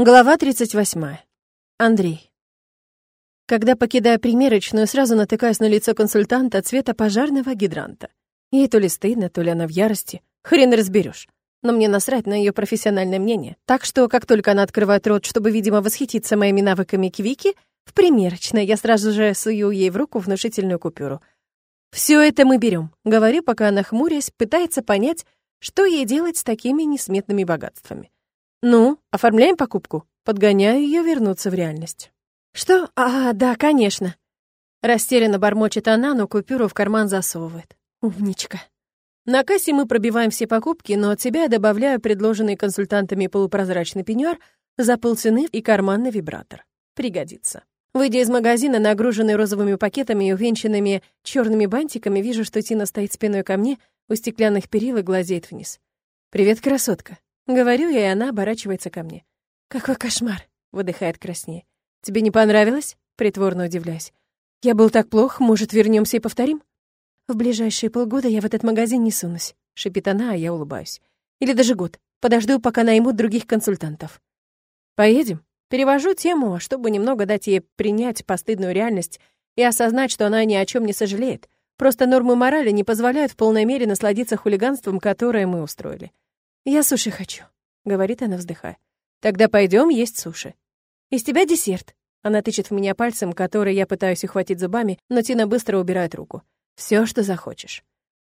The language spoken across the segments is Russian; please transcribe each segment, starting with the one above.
Глава 38. Андрей. Когда покидаю примерочную, сразу натыкаюсь на лицо консультанта цвета пожарного гидранта. Ей то ли стыдно, то ли она в ярости. Хрен разберешь. Но мне насрать на ее профессиональное мнение. Так что, как только она открывает рот, чтобы, видимо, восхититься моими навыками квики, в примерочной я сразу же сую ей в руку внушительную купюру. Все это мы берем, говорю, пока она, хмурясь, пытается понять, что ей делать с такими несметными богатствами. «Ну, оформляем покупку?» Подгоняю ее вернуться в реальность. «Что? А, да, конечно». Растерянно бормочет она, но купюру в карман засовывает. Умничка. На кассе мы пробиваем все покупки, но от себя я добавляю предложенный консультантами полупрозрачный пеньюар за полцены и карманный вибратор. Пригодится. Выйдя из магазина, нагруженный розовыми пакетами и увенчанными черными бантиками, вижу, что Тина стоит спиной ко мне, у стеклянных перил и глазеет вниз. «Привет, красотка!» Говорю я, и она оборачивается ко мне. «Какой кошмар!» — выдыхает краснее. «Тебе не понравилось?» — притворно удивляюсь. «Я был так плох, может, вернемся и повторим?» «В ближайшие полгода я в этот магазин не сунусь», — шипит она, а я улыбаюсь. «Или даже год. Подожду, пока наймут других консультантов». «Поедем?» Перевожу тему, чтобы немного дать ей принять постыдную реальность и осознать, что она ни о чем не сожалеет. Просто нормы морали не позволяют в полной мере насладиться хулиганством, которое мы устроили. «Я суши хочу», — говорит она, вздыхая. «Тогда пойдем есть суши». «Из тебя десерт». Она тычет в меня пальцем, который я пытаюсь ухватить зубами, но Тина быстро убирает руку. Все, что захочешь».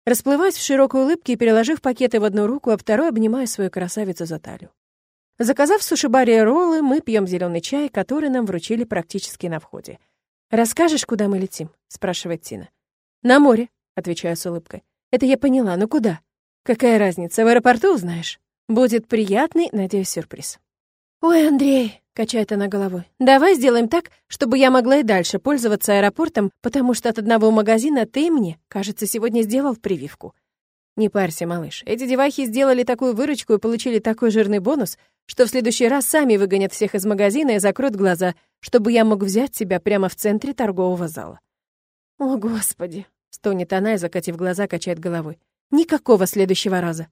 Расплываясь в широкой улыбке и переложив пакеты в одну руку, а второй обнимаю свою красавицу за талию. Заказав в суши-баре роллы, мы пьем зеленый чай, который нам вручили практически на входе. «Расскажешь, куда мы летим?» — спрашивает Тина. «На море», — отвечаю с улыбкой. «Это я поняла, но куда?» Какая разница, в аэропорту узнаешь. Будет приятный, надеюсь, сюрприз. «Ой, Андрей», — качает она головой, «давай сделаем так, чтобы я могла и дальше пользоваться аэропортом, потому что от одного магазина ты мне, кажется, сегодня сделал прививку». «Не парься, малыш. Эти девахи сделали такую выручку и получили такой жирный бонус, что в следующий раз сами выгонят всех из магазина и закроют глаза, чтобы я мог взять тебя прямо в центре торгового зала». «О, Господи!» — стонет она и, закатив глаза, качает головой. Никакого следующего раза.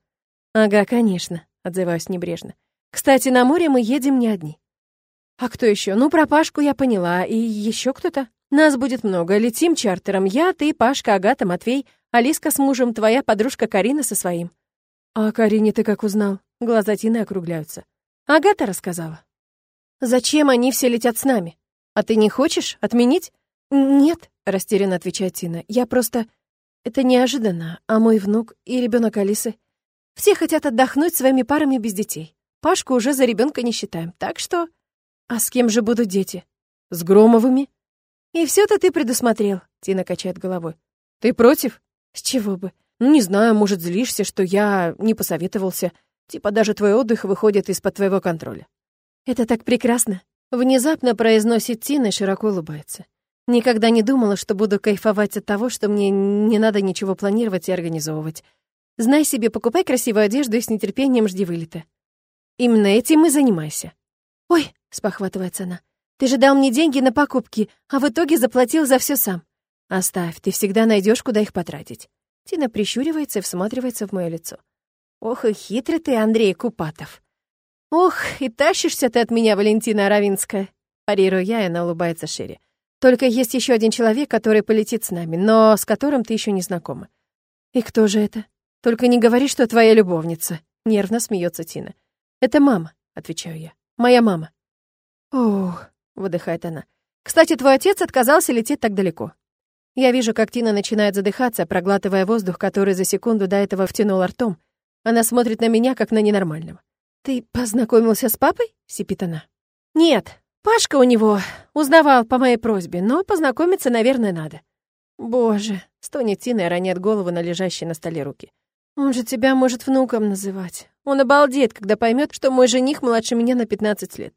Ага, конечно, отзываюсь небрежно. Кстати, на море мы едем не одни. А кто еще? Ну, про Пашку я поняла. И еще кто-то? Нас будет много. Летим чартером. Я, ты, Пашка, Агата, Матвей, Алиска с мужем, твоя подружка Карина со своим. А Карине ты как узнал? Глаза Тины округляются. Агата рассказала. Зачем они все летят с нами? А ты не хочешь отменить? Нет, растерянно отвечает Тина. Я просто... Это неожиданно, а мой внук и ребенок Алисы. Все хотят отдохнуть своими парами без детей. Пашку уже за ребенка не считаем, так что... А с кем же будут дети? С Громовыми? И все то ты предусмотрел, Тина качает головой. Ты против? С чего бы? Ну, не знаю, может, злишься, что я не посоветовался. Типа даже твой отдых выходит из-под твоего контроля. Это так прекрасно. Внезапно произносит Тина и широко улыбается. Никогда не думала, что буду кайфовать от того, что мне не надо ничего планировать и организовывать. Знай себе, покупай красивую одежду и с нетерпением жди вылета. Именно этим и занимайся. «Ой», — спохватывается она, — «ты же дал мне деньги на покупки, а в итоге заплатил за все сам. Оставь, ты всегда найдешь, куда их потратить». Тина прищуривается и всматривается в мое лицо. «Ох и хитрый ты, Андрей Купатов!» «Ох, и тащишься ты от меня, Валентина Равинская!» Парирую я, и она улыбается шире. Только есть еще один человек, который полетит с нами, но с которым ты еще не знакома. И кто же это? Только не говори, что твоя любовница. Нервно смеется Тина. Это мама, отвечаю я. Моя мама. Ох, выдыхает она. Кстати, твой отец отказался лететь так далеко. Я вижу, как Тина начинает задыхаться, проглатывая воздух, который за секунду до этого втянул ртом. Она смотрит на меня, как на ненормального. «Ты познакомился с папой?» — сипит она. «Нет, Пашка у него узнавал по моей просьбе, но познакомиться, наверное, надо. Боже, стонет Тина и роняет голову на лежащие на столе руки. Он же тебя может внуком называть. Он обалдеет, когда поймет, что мой жених младше меня на 15 лет.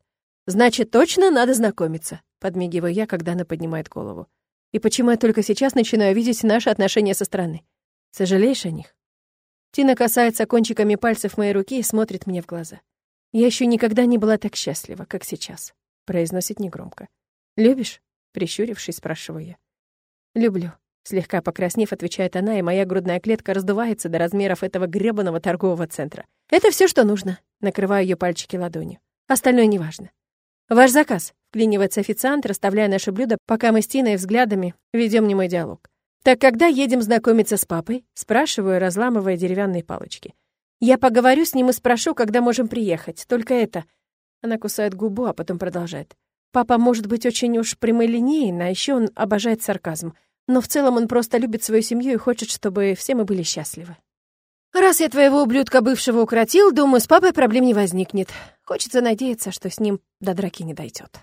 Значит, точно надо знакомиться, подмигиваю я, когда она поднимает голову. И почему я только сейчас начинаю видеть наши отношения со стороны? Сожалеешь о них? Тина касается кончиками пальцев моей руки и смотрит мне в глаза. Я еще никогда не была так счастлива, как сейчас произносит негромко. «Любишь?» — прищурившись, спрашиваю я. «Люблю», — слегка покраснев, отвечает она, и моя грудная клетка раздувается до размеров этого гребаного торгового центра. «Это все, что нужно», — накрываю ее пальчики ладонью. Остальное неважно. «Ваш заказ», — вклинивается официант, расставляя наши блюда, пока мы с Тиной взглядами ведем немой диалог. «Так когда едем знакомиться с папой?» — спрашиваю, разламывая деревянные палочки. «Я поговорю с ним и спрошу, когда можем приехать. Только это...» Она кусает губу, а потом продолжает. «Папа может быть очень уж прямолинейен, а еще он обожает сарказм. Но в целом он просто любит свою семью и хочет, чтобы все мы были счастливы». «Раз я твоего ублюдка бывшего укротил, думаю, с папой проблем не возникнет. Хочется надеяться, что с ним до драки не дойдет.